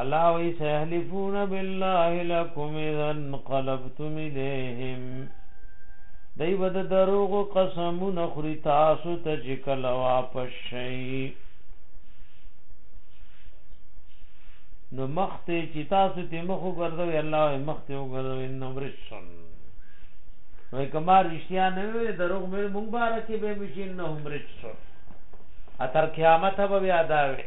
الله وی سيحلفون بالله لكم اذا انقلبتم اليهم دای بد دروغ قسم نخری تاسو ته چې کله واپس شئ نو مخته چې تاسو ته مخ وګرځوي الله یې مخته وګرځوي نو برسن وای کما رښتیا نه وي دروغ مې مونږ بارکه به مشین نه هم رسن اتر قیامت به یاداوي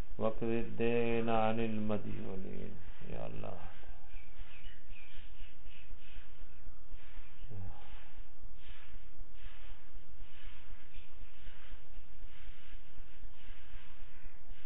واقض الدين عن المديونين يا الله